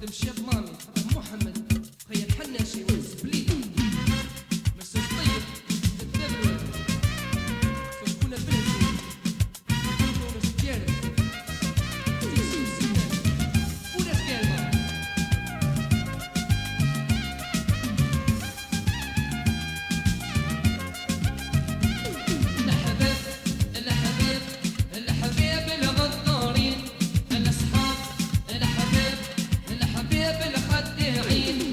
them ship money. chérie.